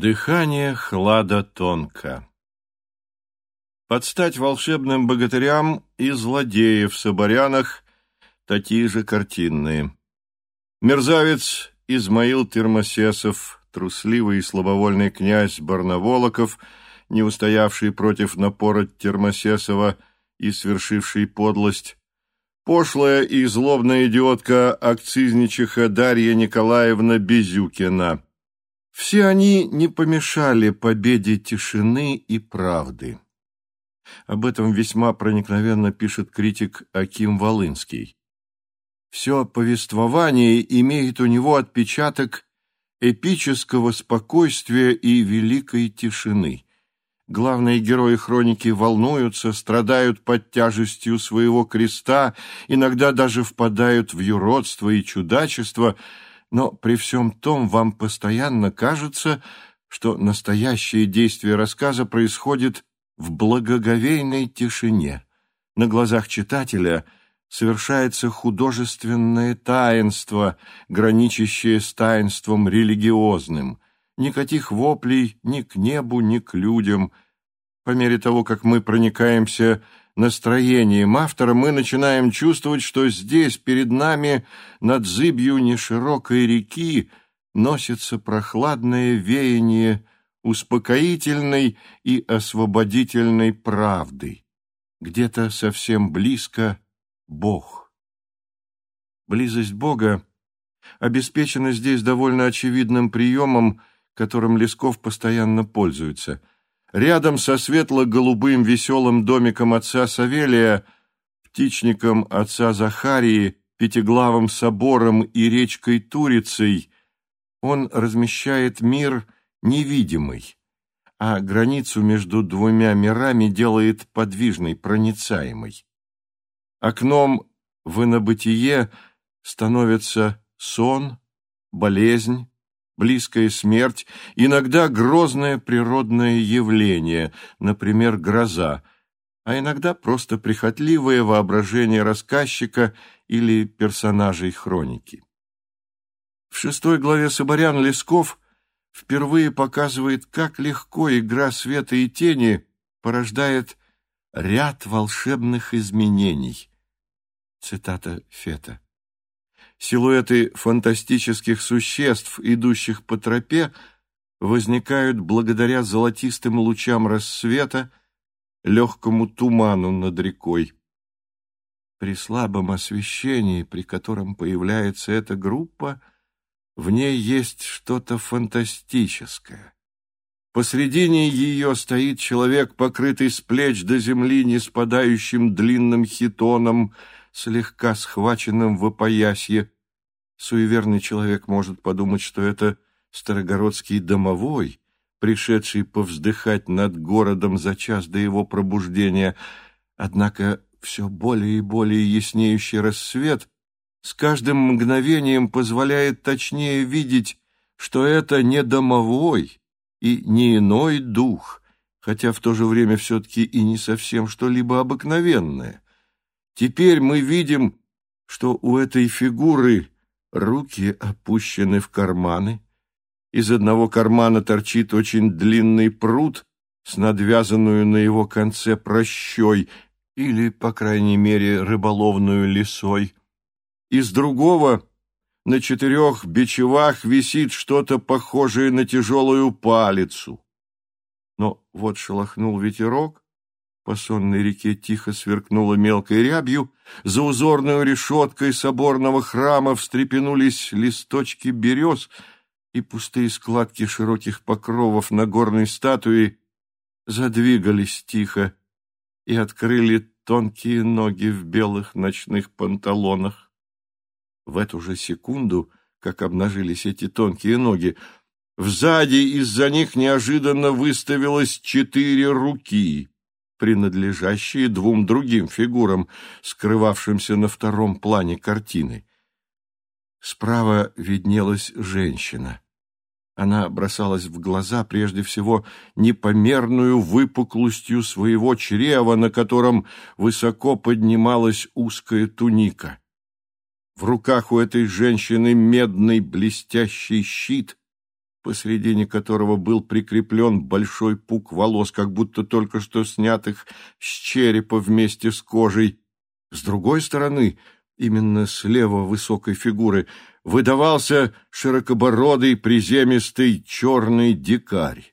Дыхание хлада тонко. Подстать волшебным богатырям и злодеев в соборянах такие же картинные. Мерзавец Измаил Термосесов, трусливый и слабовольный князь Барнаволоков, не устоявший против напора Термосесова и свершивший подлость, пошлая и злобная идиотка акцизничиха Дарья Николаевна Безюкина — все они не помешали победе тишины и правды. Об этом весьма проникновенно пишет критик Аким Волынский. Все повествование имеет у него отпечаток эпического спокойствия и великой тишины. Главные герои хроники волнуются, страдают под тяжестью своего креста, иногда даже впадают в юродство и чудачество – но при всем том вам постоянно кажется, что настоящее действие рассказа происходит в благоговейной тишине. На глазах читателя совершается художественное таинство, граничащее с таинством религиозным. Никаких воплей ни к небу, ни к людям. По мере того, как мы проникаемся настроением автора мы начинаем чувствовать, что здесь перед нами над зыбью неширокой реки носится прохладное веяние успокоительной и освободительной правды. Где-то совсем близко Бог. Близость Бога обеспечена здесь довольно очевидным приемом, которым Лесков постоянно пользуется – Рядом со светло-голубым веселым домиком отца Савелия, птичником отца Захарии, пятиглавым собором и речкой Турицей он размещает мир невидимый, а границу между двумя мирами делает подвижной, проницаемой. Окном в инобытие становится сон, болезнь, близкая смерть, иногда грозное природное явление, например, гроза, а иногда просто прихотливое воображение рассказчика или персонажей хроники. В шестой главе Соборян Лесков впервые показывает, как легко игра света и тени порождает ряд волшебных изменений. Цитата Фета. Силуэты фантастических существ, идущих по тропе, возникают благодаря золотистым лучам рассвета, легкому туману над рекой. При слабом освещении, при котором появляется эта группа, в ней есть что-то фантастическое. Посредине ее стоит человек, покрытый с плеч до земли не спадающим длинным хитоном, слегка схваченным в опоясье. Суеверный человек может подумать, что это старогородский домовой, пришедший повздыхать над городом за час до его пробуждения. Однако все более и более яснеющий рассвет с каждым мгновением позволяет точнее видеть, что это не домовой и не иной дух, хотя в то же время все-таки и не совсем что-либо обыкновенное. Теперь мы видим, что у этой фигуры руки опущены в карманы, из одного кармана торчит очень длинный пруд с надвязанную на его конце прощой или, по крайней мере, рыболовную лисой. Из другого на четырех бичевах висит что-то похожее на тяжелую палицу. Но вот шелохнул ветерок, по сонной реке тихо сверкнула мелкой рябью, за узорной решеткой соборного храма встрепенулись листочки берез, и пустые складки широких покровов на горной статуи задвигались тихо и открыли тонкие ноги в белых ночных панталонах. В эту же секунду, как обнажились эти тонкие ноги, Сзади из-за них неожиданно выставилось четыре руки принадлежащие двум другим фигурам, скрывавшимся на втором плане картины. Справа виднелась женщина. Она бросалась в глаза прежде всего непомерную выпуклостью своего чрева, на котором высоко поднималась узкая туника. В руках у этой женщины медный блестящий щит, посредине которого был прикреплен большой пук волос, как будто только что снятых с черепа вместе с кожей. С другой стороны, именно слева высокой фигуры, выдавался широкобородый, приземистый черный дикарь.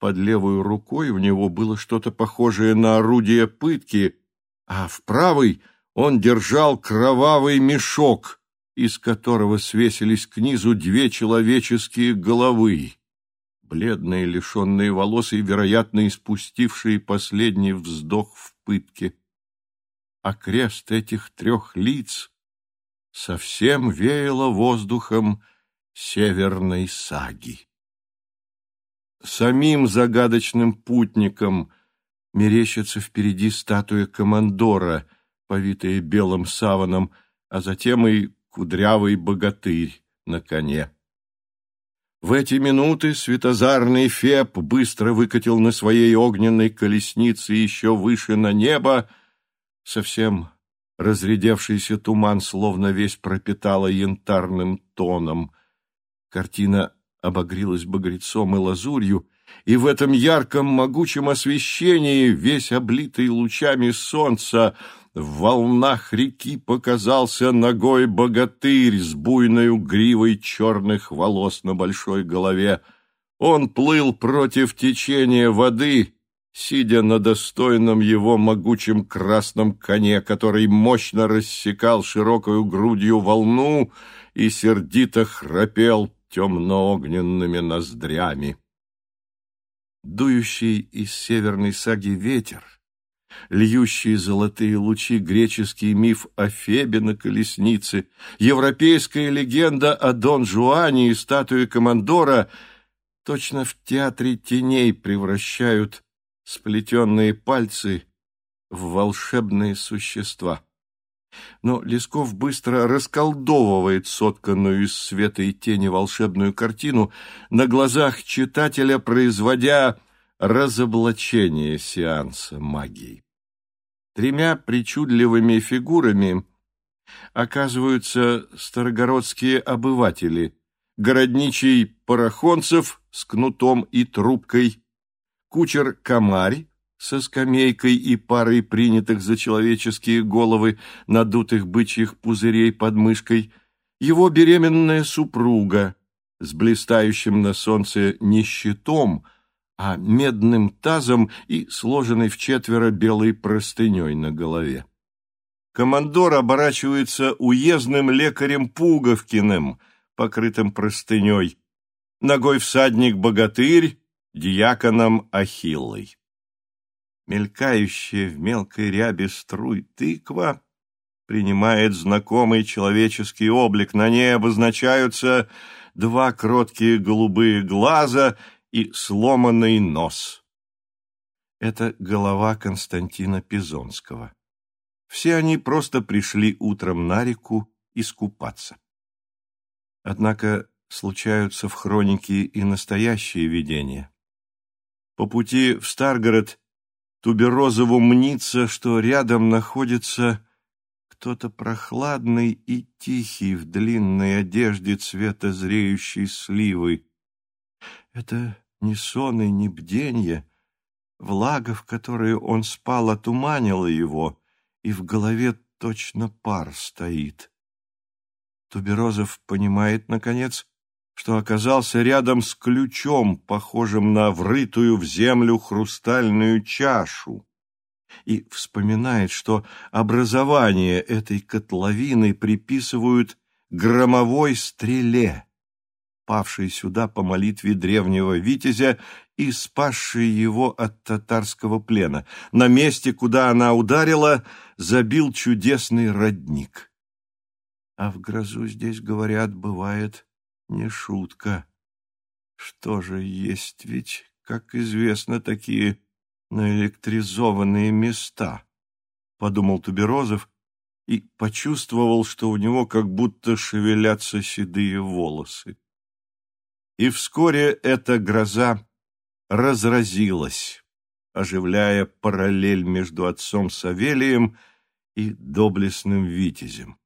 Под левой рукой у него было что-то похожее на орудие пытки, а в правой он держал кровавый мешок, из которого свесились к низу две человеческие головы, бледные, лишенные волос и, вероятно, испустившие последний вздох в пытке. А крест этих трех лиц совсем веяло воздухом северной саги. Самим загадочным путникам мерещится впереди статуя командора, повитая белым саваном, а затем и кудрявый богатырь на коне. В эти минуты светозарный Феб быстро выкатил на своей огненной колеснице еще выше на небо, совсем разрядевшийся туман словно весь пропитало янтарным тоном. Картина обогрелась багрецом и лазурью, и в этом ярком могучем освещении, весь облитый лучами солнца, в волнах реки показался ногой богатырь с буйною гривой черных волос на большой голове. Он плыл против течения воды, сидя на достойном его могучем красном коне, который мощно рассекал широкою грудью волну и сердито храпел темно-огненными ноздрями. Дующий из северной саги ветер льющие золотые лучи греческий миф о Фебе на колеснице, европейская легенда о Дон Жуане и статуе командора точно в театре теней превращают сплетенные пальцы в волшебные существа. Но Лесков быстро расколдовывает сотканную из света и тени волшебную картину на глазах читателя, производя разоблачение сеанса магии. Тремя причудливыми фигурами оказываются старогородские обыватели, городничий Порохонцев с кнутом и трубкой, кучер Комарь со скамейкой и парой принятых за человеческие головы надутых бычьих пузырей под мышкой, его беременная супруга с блистающим на солнце не щитом, а медным тазом и сложенной в четверо белой простыней на голове. Командор оборачивается уездным лекарем Пуговкиным, покрытым простыней, ногой всадник-богатырь, диаконом Ахиллой. Мелькающая в мелкой рябе струй тыква принимает знакомый человеческий облик. На ней обозначаются два кроткие голубые глаза — и сломанный нос. Это голова Константина Пизонского. Все они просто пришли утром на реку искупаться. Однако случаются в хронике и настоящие видения. По пути в Старгород Туберозову мнится, что рядом находится кто-то прохладный и тихий в длинной одежде цвета зреющей сливы. Это ни сон и ни бденье. Влага, в которой он спал, отуманила его, и в голове точно пар стоит. Туберозов понимает, наконец, что оказался рядом с ключом, похожим на врытую в землю хрустальную чашу, и вспоминает, что образование этой котловины приписывают громовой стреле павший сюда по молитве древнего витязя и спасший его от татарского плена. На месте, куда она ударила, забил чудесный родник. А в грозу здесь, говорят, бывает не шутка. Что же есть ведь, как известно, такие наэлектризованные места, — подумал Туберозов и почувствовал, что у него как будто шевелятся седые волосы. И вскоре эта гроза разразилась, оживляя параллель между отцом Савелием и доблестным витязем.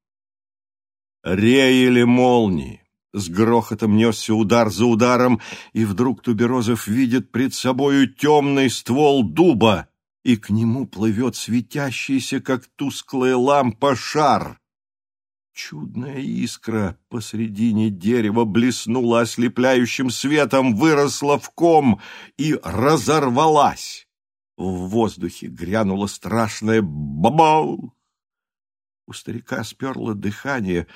Реяли молнии, С грохотом несся удар за ударом, и вдруг Туберозов видит пред собою темный ствол дуба, и к нему плывет светящийся, как тусклая лампа, шар. Чудная искра посредине дерева блеснула ослепляющим светом, выросла в ком и разорвалась. В воздухе грянуло страшное «бабау». У старика сперло дыхание,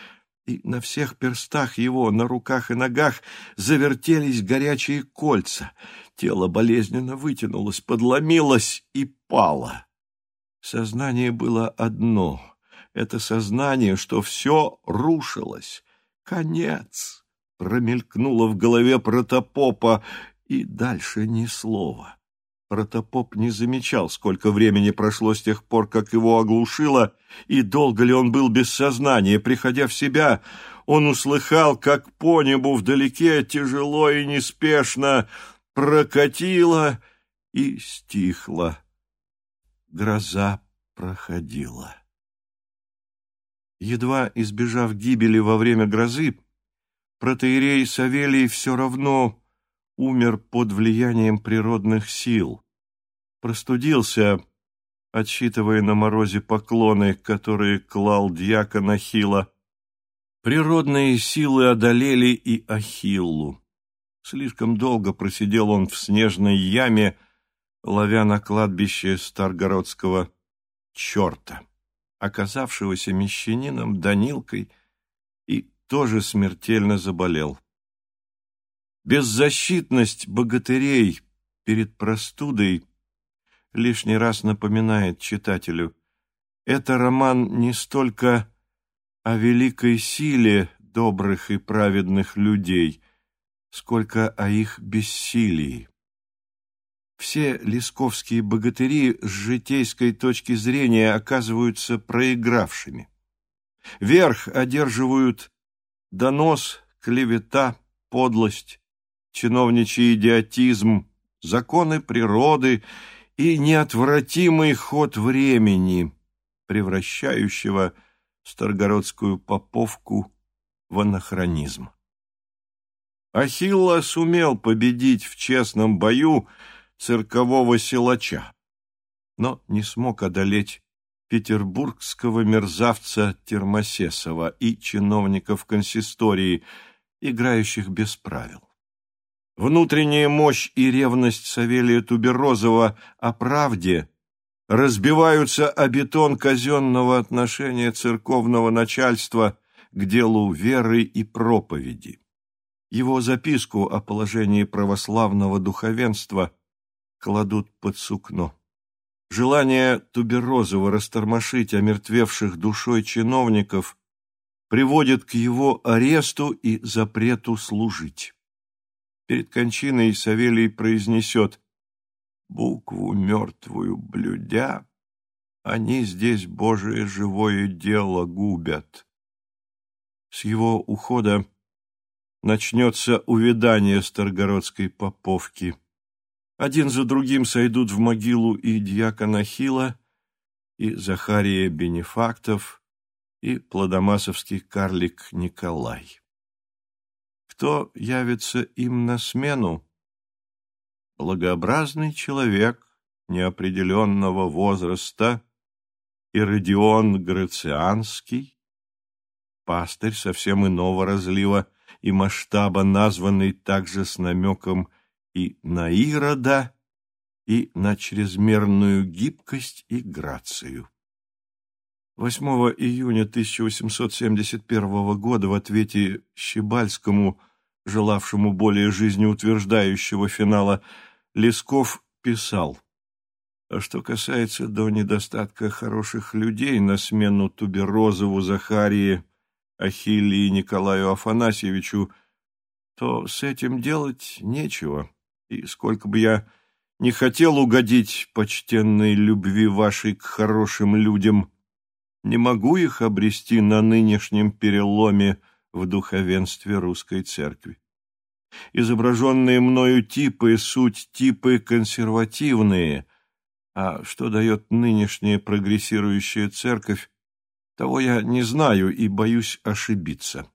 и на всех перстах его, на руках и ногах, завертелись горячие кольца. Тело болезненно вытянулось, подломилось и пало. Сознание было одно — это сознание, что все рушилось. Конец! Промелькнуло в голове протопопа, и дальше ни слова. Протопоп не замечал, сколько времени прошло с тех пор, как его оглушило, и долго ли он был без сознания. Приходя в себя, он услыхал, как по небу вдалеке тяжело и неспешно прокатило и стихло. Гроза проходила. Едва избежав гибели во время грозы, протеерей Савелий все равно умер под влиянием природных сил. Простудился, отсчитывая на морозе поклоны, которые клал дьякон Ахилла. Природные силы одолели и Ахиллу. Слишком долго просидел он в снежной яме, ловя на кладбище старгородского черта, оказавшегося мещанином Данилкой, и тоже смертельно заболел. Беззащитность богатырей перед простудой лишний раз напоминает читателю. Это роман не столько о великой силе добрых и праведных людей, сколько о их бессилии. Все лесковские богатыри с житейской точки зрения оказываются проигравшими. Верх одерживают донос, клевета, подлость, чиновничий идиотизм, законы природы и неотвратимый ход времени, превращающего Старгородскую поповку в анахронизм. Ахилла сумел победить в честном бою циркового силача, но не смог одолеть петербургского мерзавца Термосесова и чиновников консистории, играющих без правил. Внутренняя мощь и ревность Савелия Туберозова о правде разбиваются о бетон казенного отношения церковного начальства к делу веры и проповеди. Его записку о положении православного духовенства кладут под сукно. Желание Туберозова растормошить омертвевших душой чиновников приводит к его аресту и запрету служить. Перед кончиной Савелий произнесет «Букву мертвую блюдя, они здесь Божие живое дело губят». С его ухода начнется увядание Старгородской поповки. Один за другим сойдут в могилу и дьякон Ахилла, и Захария Бенефактов, и плодомасовский карлик Николай кто явится им на смену? Благообразный человек неопределенного возраста, Иродион Грацианский, пастырь совсем иного разлива и масштаба, названный также с намеком и на Ирода, и на чрезмерную гибкость и грацию. 8 июня 1871 года в ответе Щебальскому, желавшему более жизнеутверждающего финала, Лесков писал «А что касается до недостатка хороших людей на смену Туберозову, Захарии, Ахилле и Николаю Афанасьевичу, то с этим делать нечего, и сколько бы я не хотел угодить почтенной любви вашей к хорошим людям, не могу их обрести на нынешнем переломе в духовенстве русской церкви. Изображенные мною типы – суть типы консервативные, а что дает нынешняя прогрессирующая церковь, того я не знаю и боюсь ошибиться.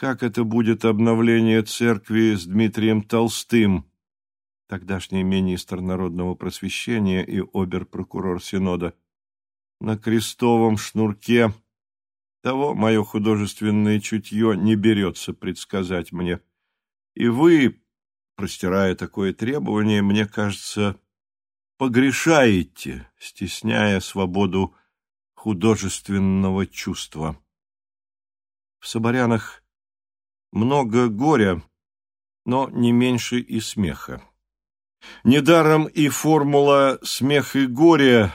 Как это будет обновление церкви с Дмитрием Толстым, тогдашний министр народного просвещения и обер-прокурор Синода, на крестовом шнурке. Того мое художественное чутье не берется предсказать мне. И вы, простирая такое требование, мне кажется, погрешаете, стесняя свободу художественного чувства. В Соборянах много горя, но не меньше и смеха. Недаром и формула «смех и горе»,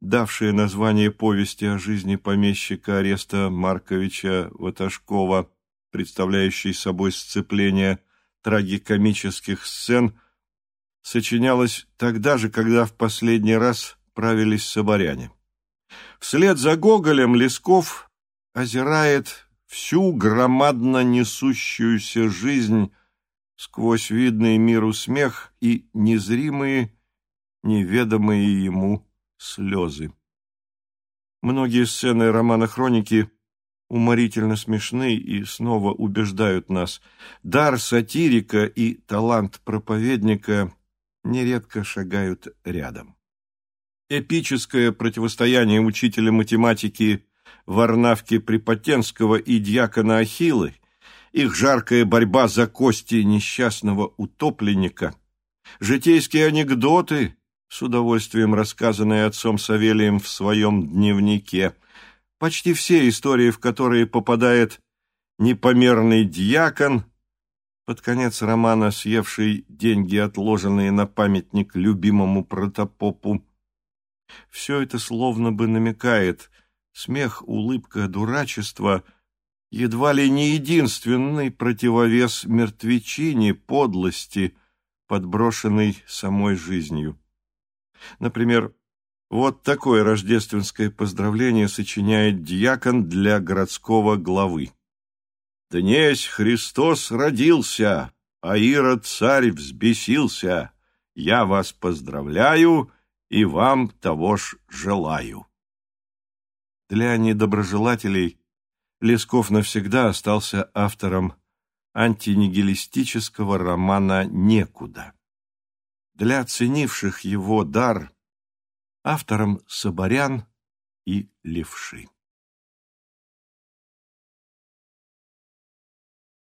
давшая название повести о жизни помещика Ареста Марковича Ваташкова, представляющей собой сцепление трагикомических сцен, сочинялась тогда же, когда в последний раз правились соборяне. Вслед за Гоголем Лесков озирает всю громадно несущуюся жизнь сквозь видный миру смех и незримые, неведомые ему слезы. Многие сцены романа «Хроники» уморительно смешны и снова убеждают нас. Дар сатирика и талант проповедника нередко шагают рядом. Эпическое противостояние учителя математики Варнавки Припотенского и дьякона Ахиллы, их жаркая борьба за кости несчастного утопленника, житейские анекдоты, с удовольствием рассказанные отцом Савелием в своем дневнике, почти все истории, в которые попадает непомерный дьякон, под конец романа съевший деньги, отложенные на памятник любимому протопопу, все это словно бы намекает – Смех, улыбка, дурачество — едва ли не единственный противовес мертвечине, подлости, подброшенной самой жизнью. Например, вот такое рождественское поздравление сочиняет диакон для городского главы. «Днесь Христос родился, а Ирод царь взбесился. Я вас поздравляю и вам того ж желаю». Для недоброжелателей Лесков навсегда остался автором антинигилистического романа «Некуда». Для оценивших его дар – автором «Соборян» и «Левши».